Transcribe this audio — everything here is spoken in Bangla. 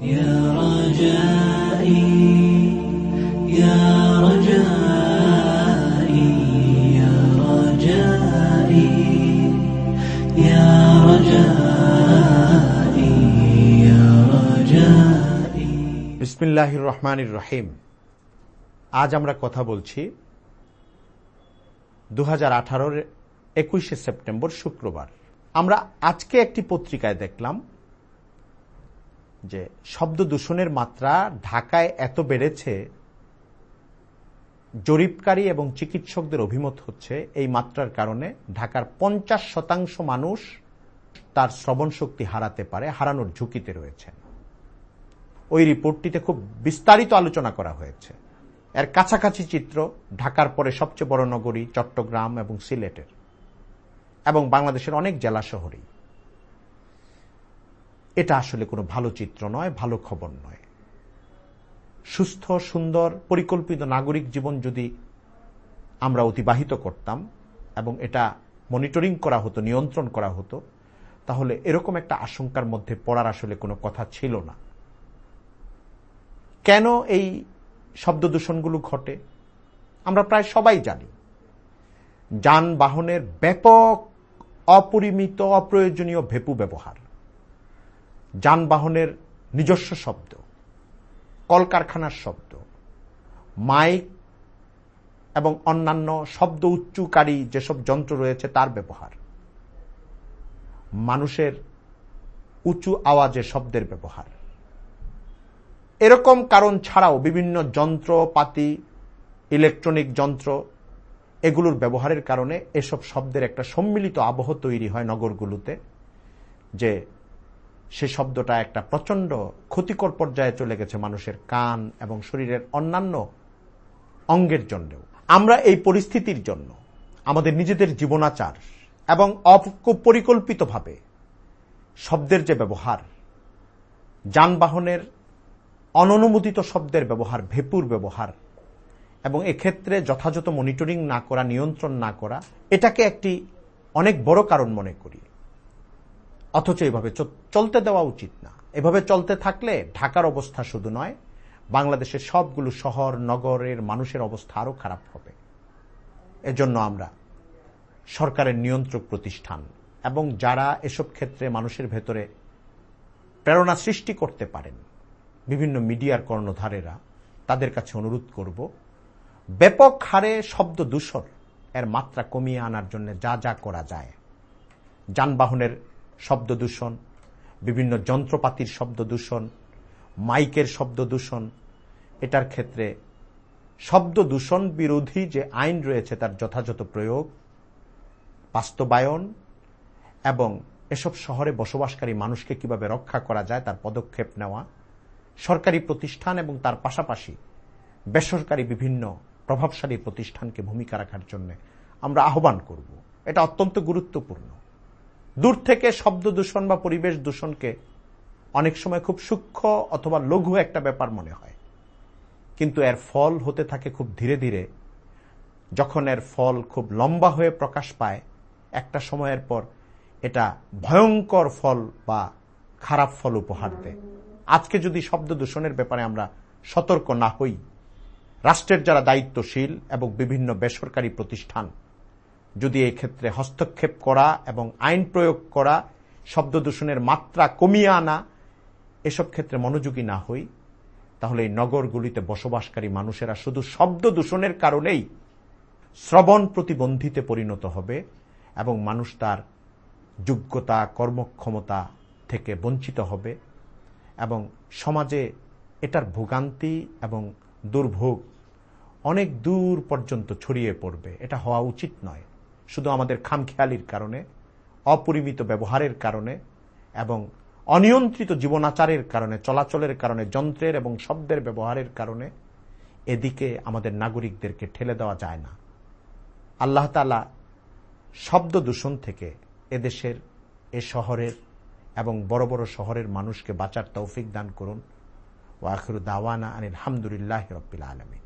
يا رجائي يا رجائي يا رجائي يا رجائي يا رجائي বিসমিল্লাহির রহমানির রহিম আজ আমরা কথা বলছি দু হাজার আঠারোর একুশে সেপ্টেম্বর শুক্রবার আমরা আজকে একটি পত্রিকায় দেখলাম যে শব্দ দূষণের মাত্রা ঢাকায় এত বেড়েছে, জরিপকারী এবং চিকিৎসকদের অভিমত হচ্ছে এই মাত্রার কারণে ঢাকার পঞ্চাশ শতাংশ মানুষ তার শ্রবণ শক্তি হারাতে পারে, হারানোর ঝুঁকিতে রয়েছেন ওই রিপোর্টটিতে খুব বিস্তারিত আলোচনা করা হয়েছে। এর কাছাকাছি চিত্র ঢাকার পরে সবচেয়ে বড় নগরী চট্টগ্রাম এবং সিলেটের এবং বাংলাদেশের অনেক জেলা শহরেই। এটা আসলে কোনো ভালো চিত্র নয়, ভালো খবর নয়। সুস্থ, সুন্দর, পরিকল্পিত নাগরিক জীবন যদি আমরা অতিবাহিত করতাম এবং এটা মনিটরিং করা হতো, নিয়ন্ত্রণ করা হতো, তাহলে এরকম একটা আশঙ্কার মধ্যে পড়ার আসলে কোনো কথা ছিল না। কেন এই শব্দ দূষণগুলো ঘটে? আমরা প্রায় সবাই জানি। যানবাহনের ব্যাপক, অপরিমিত, অপ্রয়োজনীয় ভেপু ব্যবহার। যানবাহনের নিজস্ব শব্দ, কলকারখানার শব্দ, মাইক এবং অন্যান্য শব্দ উচ্চকারী যেসব যন্ত্র রয়েছে তার ব্যবহার, মানুষের উঁচু আওয়াজে শব্দের ব্যবহার। এরকম কারণ ছাড়াও বিভিন্ন যন্ত্রপাতি, ইলেকট্রনিক যন্ত্র, এগুলোর ব্যবহারের কারণে এসব শব্দের একটা সম্মিলিত আবহ তৈরি হয় নগরগুলোতে, যে সে শব্দটা একটা প্রচণ্ড ক্ষতিকর পর্যায়ে চলে গেছে মানুষের কান এবং শরীরের অন্যান্য অঙ্গের জন্যও। আমরা এই পরিস্থিতির জন্য, আমাদের নিজেদের জীবনাচার এবং অপরিকল্পিতভাবে শব্দের যে ব্যবহার, যানবাহনের অননুমোদিত শব্দের ব্যবহার, ভেপুর ব্যবহার, এবং এক্ষেত্রে যথাযথ মনিটরিং না করা, নিয়ন্ত্রণ না করা, এটাকে একটি অনেক বড় কারণ মনে করি। অথচ এভাবে চলতে দেওয়া উচিত না। এভাবে চলতে থাকলে ঢাকার অবস্থা শুধু নয়, বাংলাদেশের সবগুলো শহর, নগরের মানুষের অবস্থা আরও খারাপ হবে। এজন্য আমরা সরকারের নিয়ন্ত্রক প্রতিষ্ঠান এবং যারা এসব ক্ষেত্রে মানুষের ভেতরে প্রেরণা সৃষ্টি করতে পারেন, বিভিন্ন মিডিয়ার কর্ণধারেরা, তাদের কাছে অনুরোধ করব, ব্যাপক হারে শব্দ দূষণ এর মাত্রা কমিয়ে আনার জন্য যা যা করা যায়, যানবাহনের শব্দ দূষণ, বিভিন্ন যন্ত্রপাতির শব্দ দূষণ, মাইকের শব্দ দূষণ, এটার ক্ষেত্রে শব্দ দূষণ বিরোধী যে আইন রয়েছে তার যথাযথ প্রয়োগ, বাস্তবায়ন এবং এসব শহরে বসবাসকারী মানুষকে কীভাবে রক্ষা করা যায় তার পদক্ষেপ নেওয়া, সরকারি প্রতিষ্ঠান এবং তার পাশাপাশি বেসরকারি বিভিন্ন প্রভাবশালী প্রতিষ্ঠানকে ভূমিকা রাখার জন্য আমরা আহ্বান করব। এটা অত্যন্ত গুরুত্বপূর্ণ। দূর থেকে শব্দ দূষণ বা পরিবেশ দূষণকে অনেক সময় খুব সূক্ষ্ম অথবা লঘু একটা ব্যাপার মনে হয়। কিন্তু এর ফল হতে থাকে খুব ধীরে ধীরে। যখন এর ফল খুব লম্বা হয়ে প্রকাশ পায়, একটা সময়ের পর এটা ভয়ঙ্কর ফল বা খারাপ ফল উপহার দেয়। আজকে যদি শব্দ দূষণের ব্যাপারে আমরা সতর্ক না হই, রাষ্ট্রের যারা দায়িত্বশীল এবং বিভিন্ন বেসরকারি প্রতিষ্ঠান যদি এই ক্ষেত্রে হস্তক্ষেপ করা এবং আইন প্রয়োগ করা, শব্দ দূষণের মাত্রা কমিয়ে আনা, এসব ক্ষেত্রে মনোযোগী না হই, তাহলে এই নগরগুলিতে বসবাসকারী মানুষেরা শুধু শব্দ দূষণের কারণেই শ্রবণ প্রতিবন্ধীতে পরিণত হবে এবং মানুষ তার যোগ্যতা, কর্মক্ষমতা থেকে বঞ্চিত হবে এবং সমাজে এটার ভোগান্তি এবং দুর্ভোগ অনেক দূর পর্যন্ত ছড়িয়ে পড়বে। এটা হওয়া উচিত নয়। শুধু আমাদের খামখেয়ালির কারণে, অপরিমিত ব্যবহারের কারণে এবং অনিয়ন্ত্রিত জীবনাচারের কারণে, চলাচলের কারণে, যন্ত্রের এবং শব্দের ব্যবহারের কারণে এদিকে আমাদের নাগরিকদেরকে ঠেলে দেওয়া যায় না। আল্লাহ তালা শব্দ দূষণ থেকে এদেশের, এ শহরের এবং বড় বড় শহরের মানুষকে বাঁচার তৌফিক দান করুন। ও আখির দাওয়ানা আনিল হামদুলিল্লাহ রব্বিল আলমী